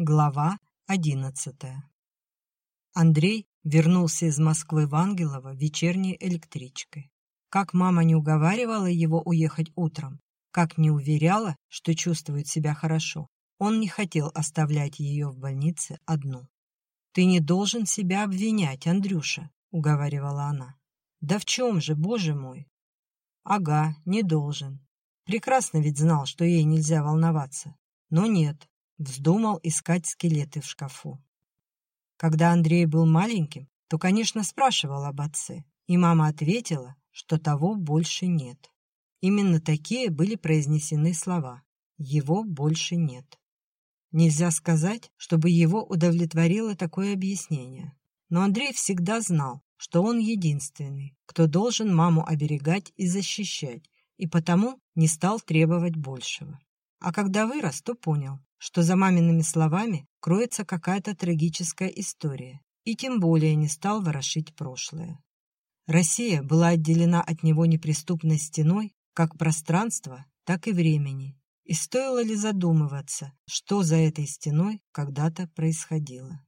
Глава одиннадцатая. Андрей вернулся из Москвы в Ангелово вечерней электричкой. Как мама не уговаривала его уехать утром, как не уверяла, что чувствует себя хорошо, он не хотел оставлять ее в больнице одну. «Ты не должен себя обвинять, Андрюша», — уговаривала она. «Да в чем же, боже мой?» «Ага, не должен. Прекрасно ведь знал, что ей нельзя волноваться. Но нет, Вздумал искать скелеты в шкафу. Когда Андрей был маленьким, то, конечно, спрашивал об отце, и мама ответила, что того больше нет. Именно такие были произнесены слова «его больше нет». Нельзя сказать, чтобы его удовлетворило такое объяснение. Но Андрей всегда знал, что он единственный, кто должен маму оберегать и защищать, и потому не стал требовать большего. А когда вырос, то понял, что за мамиными словами кроется какая-то трагическая история, и тем более не стал ворошить прошлое. Россия была отделена от него неприступной стеной как пространства, так и времени, и стоило ли задумываться, что за этой стеной когда-то происходило.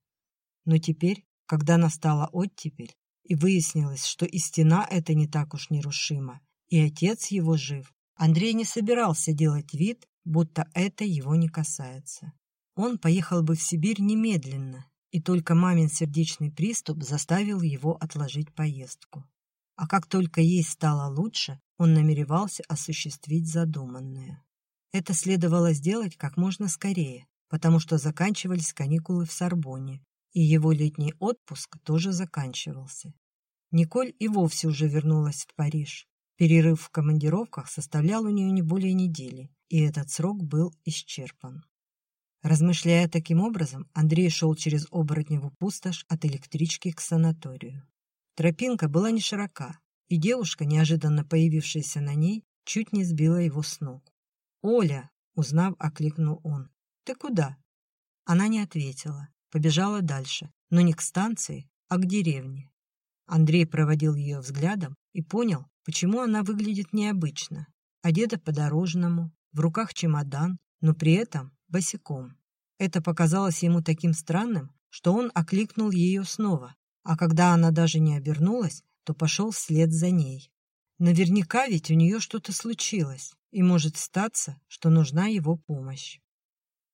Но теперь, когда настала оттепель, и выяснилось, что и стена эта не так уж нерушима, и отец его жив, Андрей не собирался делать вид, будто это его не касается. Он поехал бы в Сибирь немедленно, и только мамин сердечный приступ заставил его отложить поездку. А как только ей стало лучше, он намеревался осуществить задуманное. Это следовало сделать как можно скорее, потому что заканчивались каникулы в Сорбонне, и его летний отпуск тоже заканчивался. Николь и вовсе уже вернулась в Париж. Перерыв в командировках составлял у нее не более недели, и этот срок был исчерпан. Размышляя таким образом, Андрей шел через оборотневу пустошь от электрички к санаторию. Тропинка была не широка, и девушка, неожиданно появившаяся на ней, чуть не сбила его с ног. «Оля!» — узнав, окликнул он. «Ты куда?» Она не ответила, побежала дальше, но не к станции, а к деревне. Андрей проводил ее взглядом и понял, почему она выглядит необычно. Одета по-дорожному, в руках чемодан, но при этом босиком. Это показалось ему таким странным, что он окликнул ее снова, а когда она даже не обернулась, то пошел вслед за ней. Наверняка ведь у нее что-то случилось, и может статься, что нужна его помощь.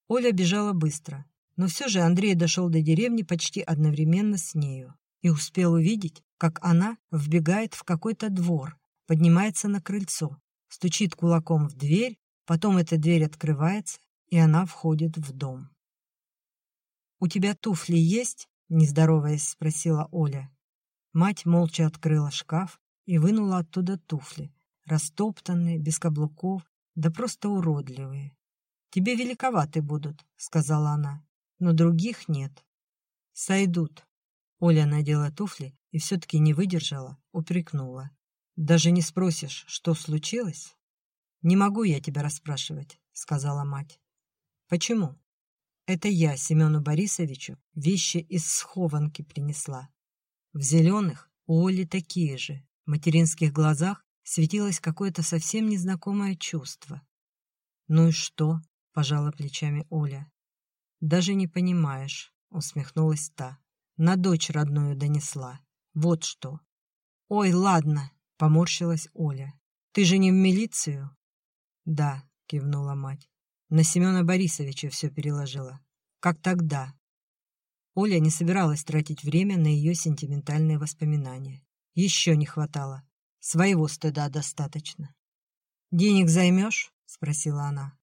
Оля бежала быстро, но все же Андрей дошел до деревни почти одновременно с нею и успел увидеть, как она вбегает в какой-то двор, поднимается на крыльцо, стучит кулаком в дверь Потом эта дверь открывается, и она входит в дом. «У тебя туфли есть?» — нездороваясь спросила Оля. Мать молча открыла шкаф и вынула оттуда туфли, растоптанные, без каблуков, да просто уродливые. «Тебе великоваты будут», — сказала она, — «но других нет». «Сойдут». Оля надела туфли и все-таки не выдержала, упрекнула. «Даже не спросишь, что случилось?» «Не могу я тебя расспрашивать», — сказала мать. «Почему?» «Это я Семену Борисовичу вещи из схованки принесла. В зеленых у Оли такие же. В материнских глазах светилось какое-то совсем незнакомое чувство. «Ну и что?» — пожала плечами Оля. «Даже не понимаешь», — усмехнулась та. «На дочь родную донесла. Вот что». «Ой, ладно», — поморщилась Оля. «Ты же не в милицию?» «Да», — кивнула мать. «На Семена Борисовича все переложила. Как тогда». Оля не собиралась тратить время на ее сентиментальные воспоминания. Еще не хватало. Своего стыда достаточно. «Денег займешь?» — спросила она.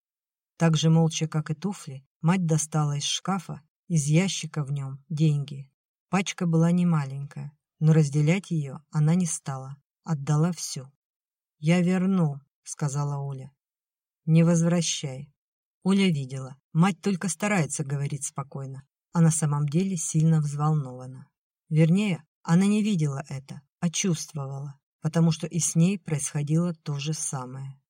Так же молча, как и туфли, мать достала из шкафа, из ящика в нем, деньги. Пачка была не маленькая, но разделять ее она не стала, отдала все. «Я верну», — сказала Оля. «Не возвращай». Оля видела. Мать только старается говорить спокойно, а на самом деле сильно взволнована. Вернее, она не видела это, а чувствовала, потому что и с ней происходило то же самое.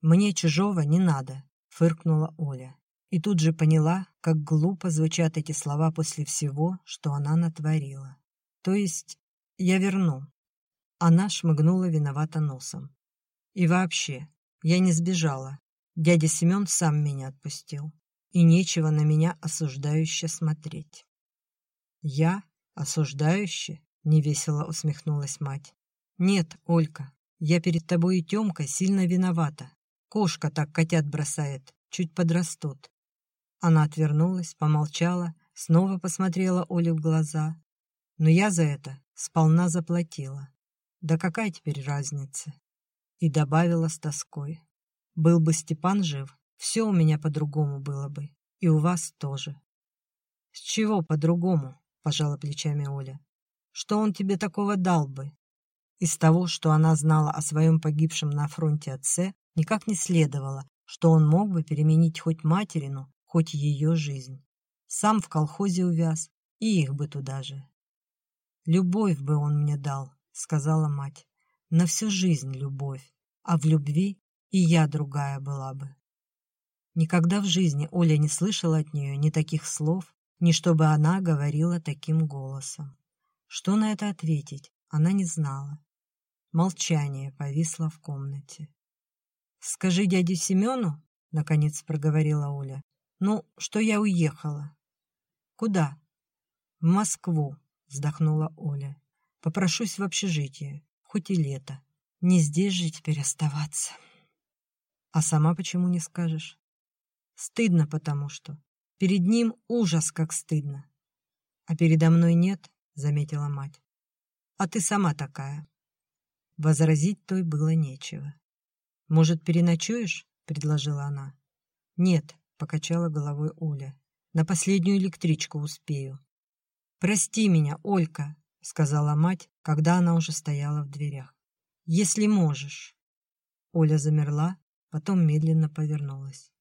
«Мне чужого не надо», — фыркнула Оля. И тут же поняла, как глупо звучат эти слова после всего, что она натворила. То есть я верну. Она шмыгнула виновато носом. И вообще, я не сбежала. Дядя Семен сам меня отпустил. и нечего на меня осуждающе смотреть. «Я? Осуждающе?» — невесело усмехнулась мать. «Нет, Олька, я перед тобой и Тёмкой сильно виновата. Кошка так котят бросает, чуть подрастут». Она отвернулась, помолчала, снова посмотрела Оле в глаза. «Но я за это сполна заплатила. Да какая теперь разница?» И добавила с тоской. «Был бы Степан жив, все у меня по-другому было бы, и у вас тоже». «С чего по-другому?» — пожала плечами Оля. «Что он тебе такого дал бы?» Из того, что она знала о своем погибшем на фронте отце, никак не следовало, что он мог бы переменить хоть материну, хоть ее жизнь. Сам в колхозе увяз, и их бы туда же. «Любовь бы он мне дал», — сказала мать. «На всю жизнь любовь, а в любви и я другая была бы». Никогда в жизни Оля не слышала от нее ни таких слов, ни чтобы она говорила таким голосом. Что на это ответить, она не знала. Молчание повисло в комнате. «Скажи дяде Семену», — наконец проговорила Оля, — «ну, что я уехала». «Куда?» «В Москву», — вздохнула Оля. «Попрошусь в общежитие, хоть и лето. Не здесь же теперь оставаться». «А сама почему не скажешь?» Стыдно потому что. Перед ним ужас, как стыдно. А передо мной нет, заметила мать. А ты сама такая. Возразить той было нечего. Может, переночуешь? предложила она. Нет, покачала головой Оля. На последнюю электричку успею. Прости меня, Олька, сказала мать, когда она уже стояла в дверях. Если можешь. Оля замерла, потом медленно повернулась.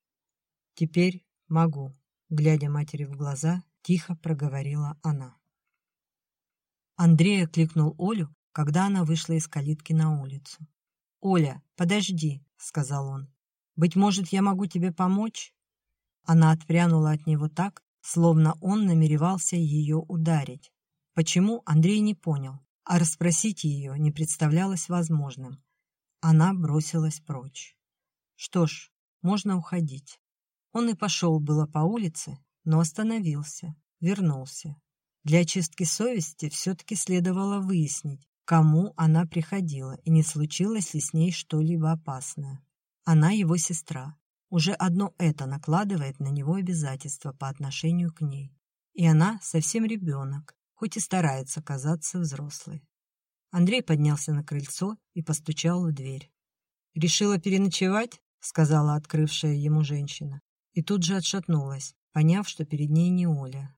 «Теперь могу», — глядя матери в глаза, тихо проговорила она. Андрей окликнул Олю, когда она вышла из калитки на улицу. «Оля, подожди», — сказал он. «Быть может, я могу тебе помочь?» Она отпрянула от него так, словно он намеревался ее ударить. Почему, Андрей не понял, а расспросить ее не представлялось возможным. Она бросилась прочь. Что ж, можно уходить. Он и пошел было по улице, но остановился, вернулся. Для очистки совести все-таки следовало выяснить, кому она приходила и не случилось ли с ней что-либо опасное. Она его сестра. Уже одно это накладывает на него обязательства по отношению к ней. И она совсем ребенок, хоть и старается казаться взрослой. Андрей поднялся на крыльцо и постучал в дверь. «Решила переночевать?» — сказала открывшая ему женщина и тут же отшатнулась, поняв, что перед ней не Оля.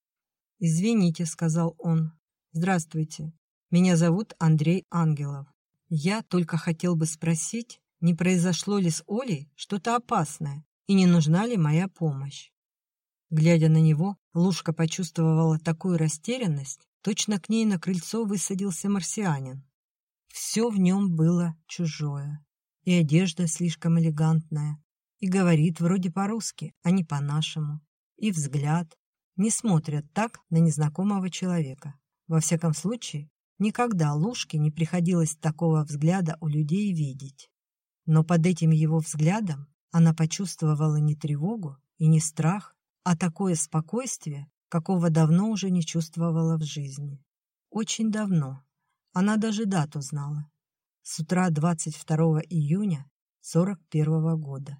«Извините», — сказал он. «Здравствуйте. Меня зовут Андрей Ангелов. Я только хотел бы спросить, не произошло ли с Олей что-то опасное и не нужна ли моя помощь?» Глядя на него, Лушка почувствовала такую растерянность, точно к ней на крыльцо высадился марсианин. Все в нем было чужое, и одежда слишком элегантная, и говорит вроде по-русски, а не по-нашему. И взгляд. Не смотрят так на незнакомого человека. Во всяком случае, никогда Лушке не приходилось такого взгляда у людей видеть. Но под этим его взглядом она почувствовала не тревогу и не страх, а такое спокойствие, какого давно уже не чувствовала в жизни. Очень давно. Она даже дату знала. С утра 22 июня 41 года.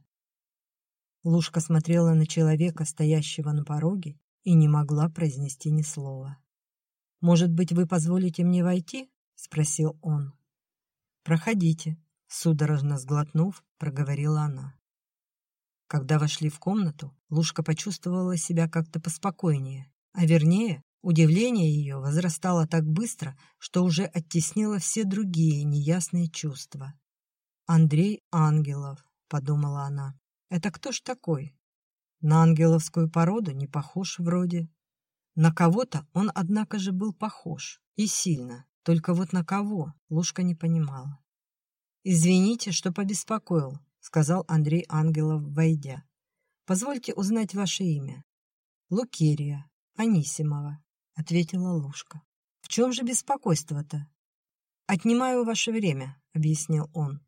Лушка смотрела на человека, стоящего на пороге, и не могла произнести ни слова. «Может быть, вы позволите мне войти?» — спросил он. «Проходите», — судорожно сглотнув, проговорила она. Когда вошли в комнату, Лушка почувствовала себя как-то поспокойнее, а вернее, удивление ее возрастало так быстро, что уже оттеснило все другие неясные чувства. «Андрей Ангелов», — подумала она. Это кто ж такой? На ангеловскую породу не похож вроде. На кого-то он, однако же, был похож. И сильно. Только вот на кого, Лушка не понимала. «Извините, что побеспокоил», — сказал Андрей Ангелов, войдя. «Позвольте узнать ваше имя». «Лукерия Анисимова», — ответила Лушка. «В чем же беспокойство-то?» «Отнимаю ваше время», — объяснил он.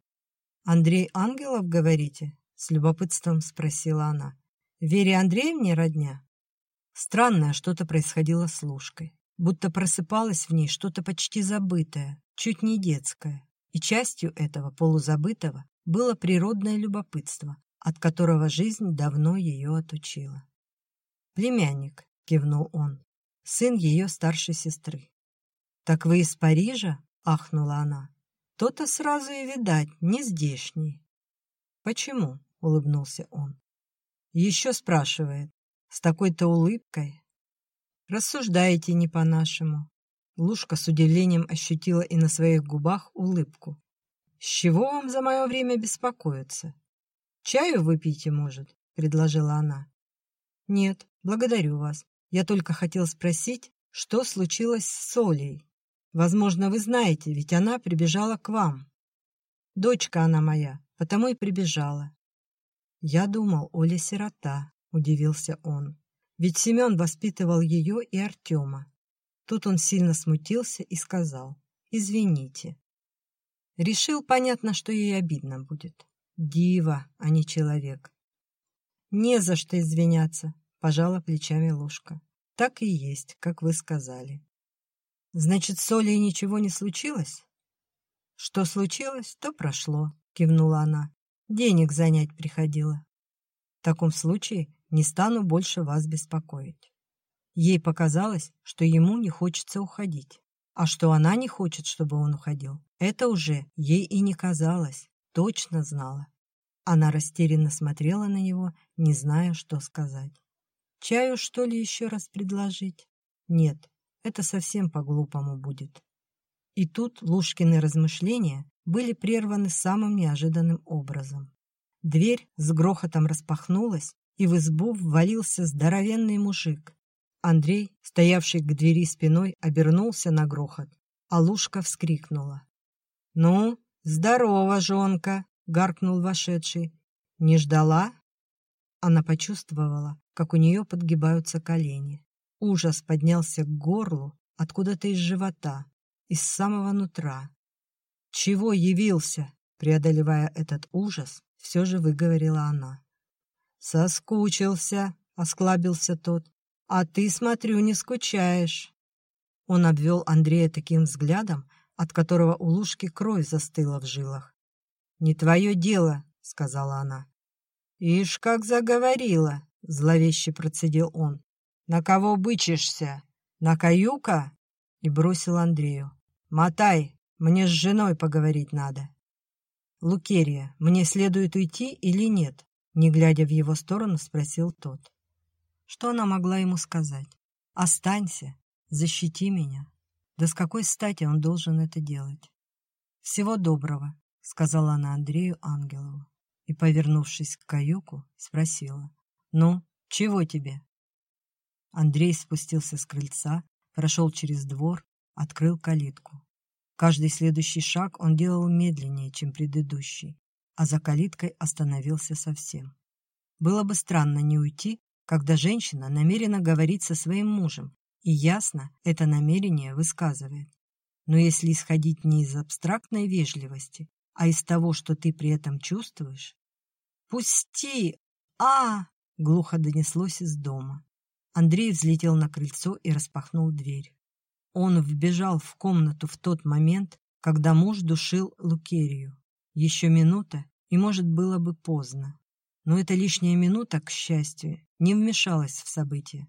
«Андрей Ангелов, говорите?» С любопытством спросила она. Вере Андреевне родня? Странное что-то происходило с Лушкой. Будто просыпалось в ней что-то почти забытое, чуть не детское. И частью этого полузабытого было природное любопытство, от которого жизнь давно ее отучила. «Племянник», — кивнул он, — «сын ее старшей сестры». «Так вы из Парижа?» — ахнула она. «То-то сразу и видать, не здешний». «Почему?» — улыбнулся он. Еще спрашивает, с такой-то улыбкой. Рассуждаете не по-нашему. Лушка с удивлением ощутила и на своих губах улыбку. «С чего вам за мое время беспокоиться? Чаю выпейте, может?» — предложила она. «Нет, благодарю вас. Я только хотел спросить, что случилось с Солей. Возможно, вы знаете, ведь она прибежала к вам. Дочка она моя, потому и прибежала. «Я думал, Оля сирота», — удивился он. «Ведь Семен воспитывал ее и Артема». Тут он сильно смутился и сказал «Извините». Решил, понятно, что ей обидно будет. Дива, а не человек. «Не за что извиняться», — пожала плечами ложка. «Так и есть, как вы сказали». «Значит, с Олей ничего не случилось?» «Что случилось, то прошло», — кивнула она. Денег занять приходила. В таком случае не стану больше вас беспокоить. Ей показалось, что ему не хочется уходить. А что она не хочет, чтобы он уходил, это уже ей и не казалось, точно знала. Она растерянно смотрела на него, не зная, что сказать. Чаю, что ли, еще раз предложить? Нет, это совсем по-глупому будет. И тут Лушкины размышления были прерваны самым неожиданным образом. Дверь с грохотом распахнулась, и в избу ввалился здоровенный мужик. Андрей, стоявший к двери спиной, обернулся на грохот, а Лушка вскрикнула. «Ну, здорово, жонка!» — гаркнул вошедший. «Не ждала?» Она почувствовала, как у нее подгибаются колени. Ужас поднялся к горлу, откуда-то из живота, из самого нутра. «Чего явился?» Преодолевая этот ужас, все же выговорила она. «Соскучился», — осклабился тот. «А ты, смотрю, не скучаешь». Он обвел Андрея таким взглядом, от которого у Лушки кровь застыла в жилах. «Не твое дело», — сказала она. «Ишь, как заговорила», — зловеще процедил он. «На кого бычишься? На каюка?» И бросил Андрею. «Мотай, мне с женой поговорить надо. Лукерия, мне следует уйти или нет? Не глядя в его сторону, спросил тот. Что она могла ему сказать? Останься, защити меня. Да с какой стати он должен это делать? Всего доброго, сказала она Андрею Ангелову и, повернувшись к каюку, спросила. «Ну, чего тебе?» Андрей спустился с крыльца, прошел через двор, открыл калитку. Каждый следующий шаг он делал медленнее, чем предыдущий, а за калиткой остановился совсем. Было бы странно не уйти, когда женщина намерена говорить со своим мужем и ясно это намерение высказывает. Но если исходить не из абстрактной вежливости, а из того, что ты при этом чувствуешь... «Пусти! а глухо донеслось из дома. Андрей взлетел на крыльцо и распахнул дверь. Он вбежал в комнату в тот момент, когда муж душил Лукерию. Еще минута, и, может, было бы поздно. Но эта лишняя минута, к счастью, не вмешалась в события.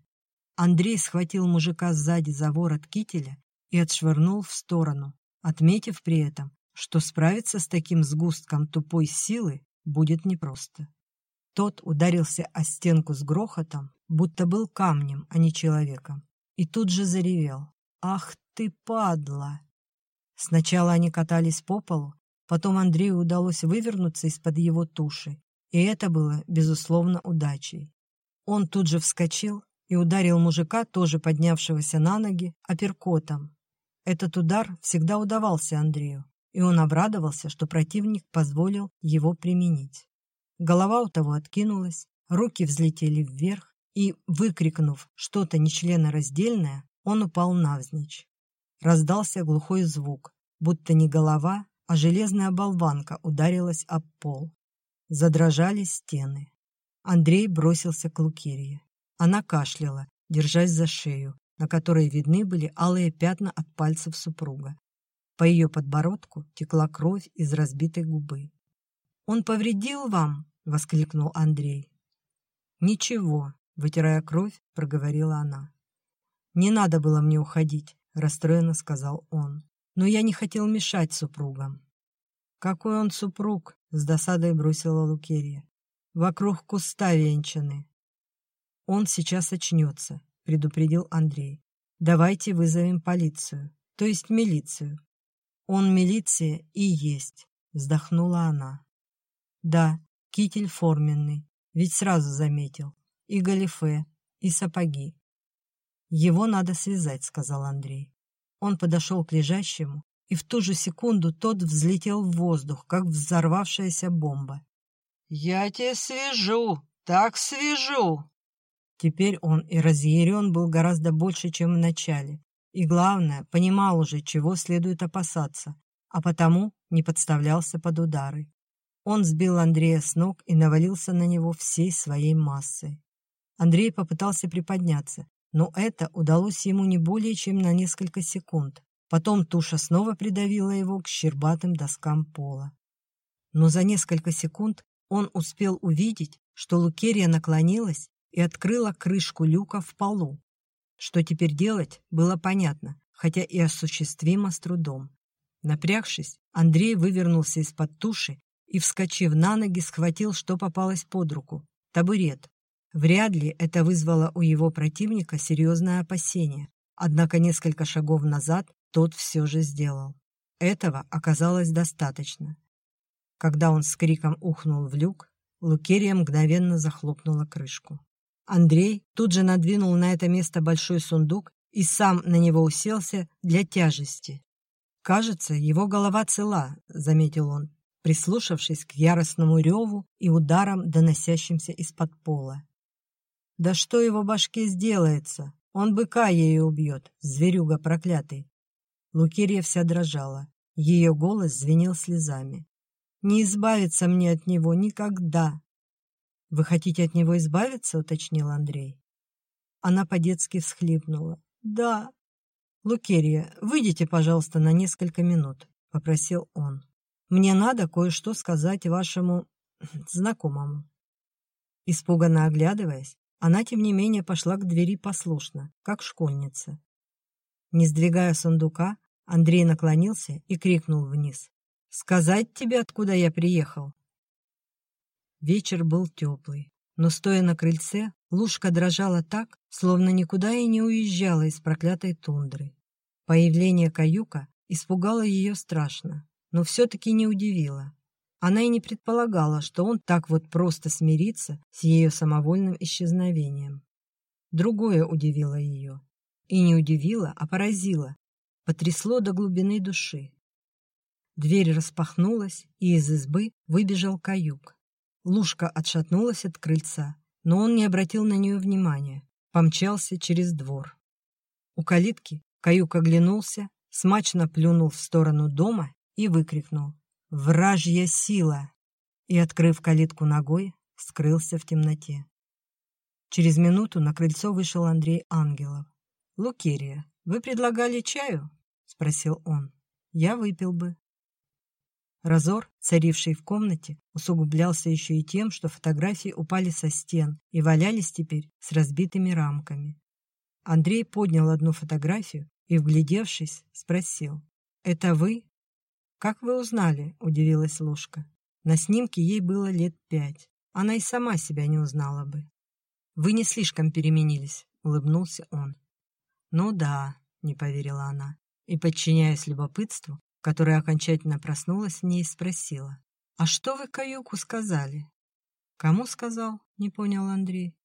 Андрей схватил мужика сзади за ворот кителя и отшвырнул в сторону, отметив при этом, что справиться с таким сгустком тупой силы будет непросто. Тот ударился о стенку с грохотом, будто был камнем, а не человеком, и тут же заревел. «Ах ты, падла!» Сначала они катались по полу, потом Андрею удалось вывернуться из-под его туши, и это было, безусловно, удачей. Он тут же вскочил и ударил мужика, тоже поднявшегося на ноги, апперкотом. Этот удар всегда удавался Андрею, и он обрадовался, что противник позволил его применить. Голова у того откинулась, руки взлетели вверх, и, выкрикнув что-то нечленораздельное, он упал навзничь. Раздался глухой звук, будто не голова, а железная болванка ударилась об пол. Задрожали стены. Андрей бросился к Лукерии. Она кашляла, держась за шею, на которой видны были алые пятна от пальцев супруга. По ее подбородку текла кровь из разбитой губы. «Он повредил вам?» — воскликнул Андрей. «Ничего», — вытирая кровь, проговорила она. «Не надо было мне уходить», — расстроенно сказал он. «Но я не хотел мешать супругам». «Какой он супруг?» — с досадой бросила Лукерия. «Вокруг куста венчаны». «Он сейчас очнется», — предупредил Андрей. «Давайте вызовем полицию, то есть милицию». «Он милиция и есть», — вздохнула она. «Да, китель форменный, ведь сразу заметил. И галифе, и сапоги». «Его надо связать», — сказал Андрей. Он подошел к лежащему, и в ту же секунду тот взлетел в воздух, как взорвавшаяся бомба. «Я тебя свяжу, так свяжу!» Теперь он и разъярен был гораздо больше, чем в начале. И главное, понимал уже, чего следует опасаться, а потому не подставлялся под удары. Он сбил Андрея с ног и навалился на него всей своей массой. Андрей попытался приподняться, но это удалось ему не более чем на несколько секунд. Потом туша снова придавила его к щербатым доскам пола. Но за несколько секунд он успел увидеть, что Лукерия наклонилась и открыла крышку люка в полу. Что теперь делать, было понятно, хотя и осуществимо с трудом. Напрягшись, Андрей вывернулся из-под туши и, вскочив на ноги, схватил, что попалось под руку – табурет. Вряд ли это вызвало у его противника серьезное опасение, однако несколько шагов назад тот все же сделал. Этого оказалось достаточно. Когда он с криком ухнул в люк, Лукерия мгновенно захлопнула крышку. Андрей тут же надвинул на это место большой сундук и сам на него уселся для тяжести. «Кажется, его голова цела», — заметил он, прислушавшись к яростному реву и ударам, доносящимся из-под пола. «Да что его башке сделается? Он быка ею убьет, зверюга проклятый!» Лукерья вся дрожала. Ее голос звенел слезами. «Не избавиться мне от него никогда!» «Вы хотите от него избавиться?» — уточнил Андрей. Она по-детски всхлипнула. «Да». «Лукерья, выйдите, пожалуйста, на несколько минут», — попросил он. «Мне надо кое-что сказать вашему знакомому». Испуганно оглядываясь, она, тем не менее, пошла к двери послушно, как школьница. Не сдвигая сундука, Андрей наклонился и крикнул вниз. «Сказать тебе, откуда я приехал?» Вечер был теплый, но, стоя на крыльце, Лушка дрожала так, словно никуда и не уезжала из проклятой тундры. Появление каюка испугало ее страшно, но все-таки не удивило. Она и не предполагала, что он так вот просто смирится с ее самовольным исчезновением. Другое удивило ее. И не удивило, а поразило, потрясло до глубины души. Дверь распахнулась, и из избы выбежал каюк. Лушка отшатнулась от крыльца, но он не обратил на нее внимания, помчался через двор. У калитки каюк оглянулся, смачно плюнул в сторону дома и выкрикнул «Вражья сила!» и, открыв калитку ногой, скрылся в темноте. Через минуту на крыльцо вышел Андрей Ангелов. «Лукерия, вы предлагали чаю?» — спросил он. «Я выпил бы». Разор, царивший в комнате, усугублялся еще и тем, что фотографии упали со стен и валялись теперь с разбитыми рамками. Андрей поднял одну фотографию и, вглядевшись, спросил. «Это вы?» «Как вы узнали?» – удивилась Лушка. На снимке ей было лет пять. Она и сама себя не узнала бы. «Вы не слишком переменились», – улыбнулся он. «Ну да», – не поверила она, и, подчиняясь любопытству, которая окончательно проснулась в ней, спросила. «А что вы каюку сказали?» «Кому сказал?» — не понял Андрей.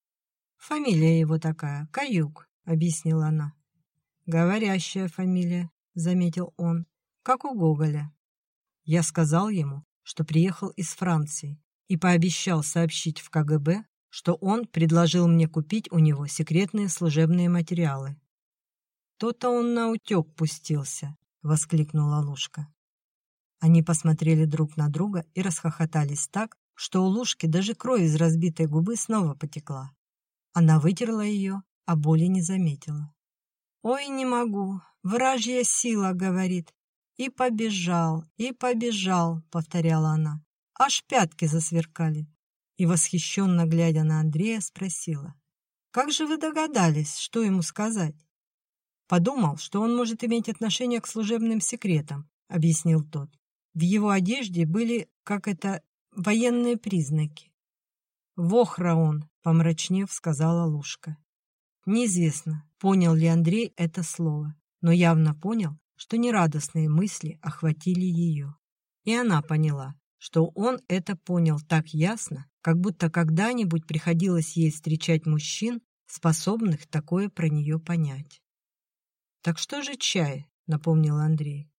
«Фамилия его такая, Каюк», — объяснила она. «Говорящая фамилия», — заметил он, — «как у Гоголя». Я сказал ему, что приехал из Франции, и пообещал сообщить в КГБ, что он предложил мне купить у него секретные служебные материалы. То-то он на утек пустился, — воскликнула Лушка. Они посмотрели друг на друга и расхохотались так, что у Лушки даже кровь из разбитой губы снова потекла. Она вытерла ее, а боли не заметила. «Ой, не могу, вражья сила, — говорит, — и побежал, и побежал, — повторяла она. Аж пятки засверкали. И, восхищенно глядя на Андрея, спросила. «Как же вы догадались, что ему сказать?» «Подумал, что он может иметь отношение к служебным секретам», — объяснил тот. В его одежде были, как это, военные признаки. «Вохра он», — помрачнев, сказала Лушка. Неизвестно, понял ли Андрей это слово, но явно понял, что нерадостные мысли охватили ее. И она поняла, что он это понял так ясно, как будто когда-нибудь приходилось ей встречать мужчин, способных такое про нее понять. «Так что же чай?» — напомнил Андрей.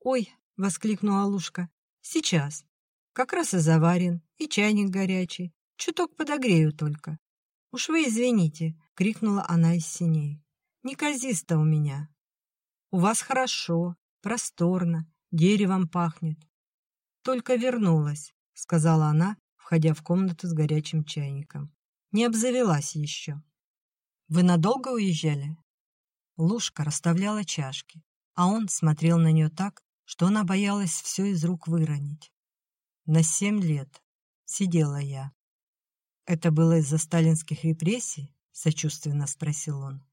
«Ой!» — воскликнула Лушка. «Сейчас. Как раз и заварен, и чайник горячий. Чуток подогрею только. Уж вы извините, — крикнула она из синей. Неказисто у меня. У вас хорошо, просторно, деревом пахнет. Только вернулась, — сказала она, входя в комнату с горячим чайником. Не обзавелась еще. Вы надолго уезжали? Лушка расставляла чашки, а он смотрел на нее так, что она боялась все из рук выронить. На семь лет сидела я. Это было из-за сталинских репрессий? Сочувственно спросил он.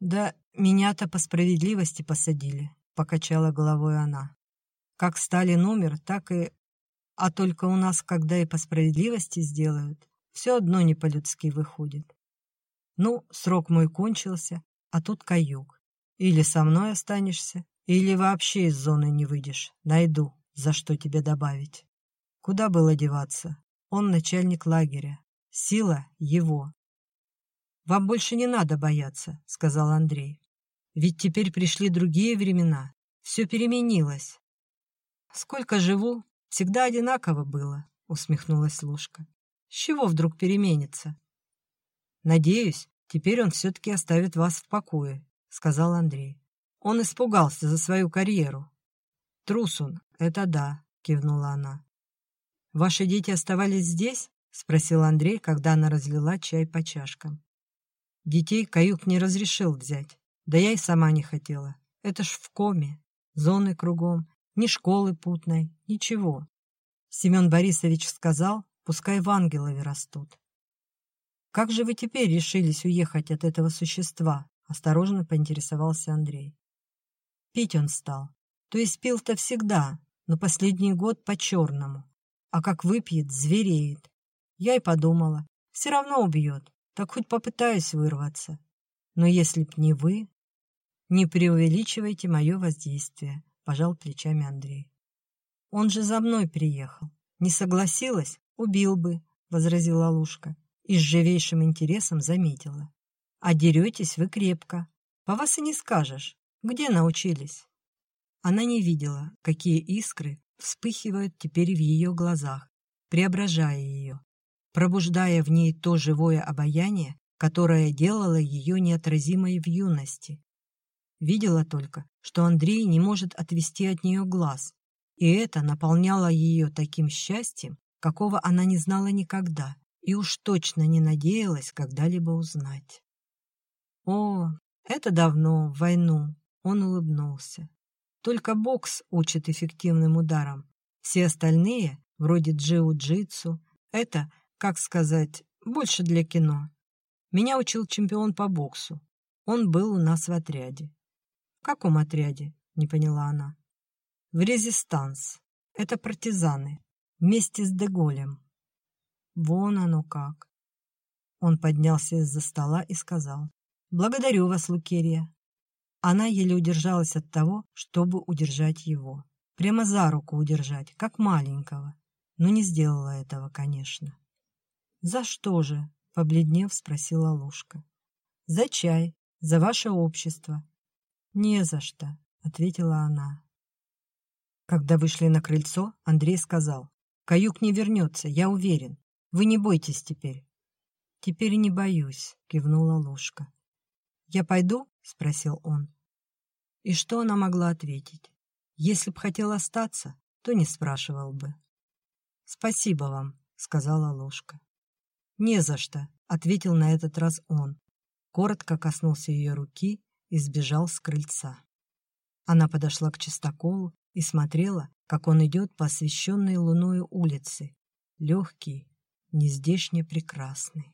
Да меня-то по справедливости посадили, покачала головой она. Как Сталин умер, так и... А только у нас, когда и по справедливости сделают, все одно не по-людски выходит. Ну, срок мой кончился, а тут каюк. Или со мной останешься, или вообще из зоны не выйдешь. Найду, за что тебе добавить. Куда было деваться? Он начальник лагеря. Сила его. «Вам больше не надо бояться», — сказал Андрей. «Ведь теперь пришли другие времена. Все переменилось». «Сколько живу, всегда одинаково было», — усмехнулась Лушка. «С чего вдруг переменится?» «Надеюсь, теперь он все-таки оставит вас в покое», — сказал Андрей. «Он испугался за свою карьеру». «Трус он, это да», — кивнула она. «Ваши дети оставались здесь?» — спросил Андрей, когда она разлила чай по чашкам. Детей каюк не разрешил взять. Да я и сама не хотела. Это ж в коме. Зоны кругом. Ни школы путной. Ничего. Семен Борисович сказал, пускай в ангелове растут. «Как же вы теперь решились уехать от этого существа?» — осторожно поинтересовался Андрей. Пить он стал. То есть пил-то всегда, но последний год по-черному а как выпьет, звереет. Я и подумала, все равно убьет, так хоть попытаюсь вырваться. Но если б не вы, не преувеличивайте мое воздействие, пожал плечами Андрей. Он же за мной приехал. Не согласилась, убил бы, возразила Лушка и с живейшим интересом заметила. А деретесь вы крепко. По вас и не скажешь. Где научились? Она не видела, какие искры вспыхивают теперь в ее глазах, преображая ее, пробуждая в ней то живое обаяние, которое делало ее неотразимой в юности. Видела только, что Андрей не может отвести от нее глаз, и это наполняло ее таким счастьем, какого она не знала никогда и уж точно не надеялась когда-либо узнать. О, это давно, в войну, он улыбнулся. Только бокс учит эффективным ударам. Все остальные, вроде джиу-джитсу, это, как сказать, больше для кино. Меня учил чемпион по боксу. Он был у нас в отряде. В каком отряде? Не поняла она. В резистанс. Это партизаны. Вместе с Деголем. Вон оно как. Он поднялся из-за стола и сказал. «Благодарю вас, Лукерия. Она еле удержалась от того, чтобы удержать его. Прямо за руку удержать, как маленького. Но не сделала этого, конечно. «За что же?» — побледнев спросила Лушка. «За чай, за ваше общество». «Не за что», — ответила она. Когда вышли на крыльцо, Андрей сказал, «Каюк не вернется, я уверен. Вы не бойтесь теперь». «Теперь не боюсь», — кивнула Лушка. «Я пойду?» — спросил он. И что она могла ответить? Если б хотел остаться, то не спрашивал бы. «Спасибо вам», — сказала ложка. «Не за что», — ответил на этот раз он. Коротко коснулся ее руки и сбежал с крыльца. Она подошла к чистоколу и смотрела, как он идет по освещенной луною улице, легкий, нездешне прекрасный.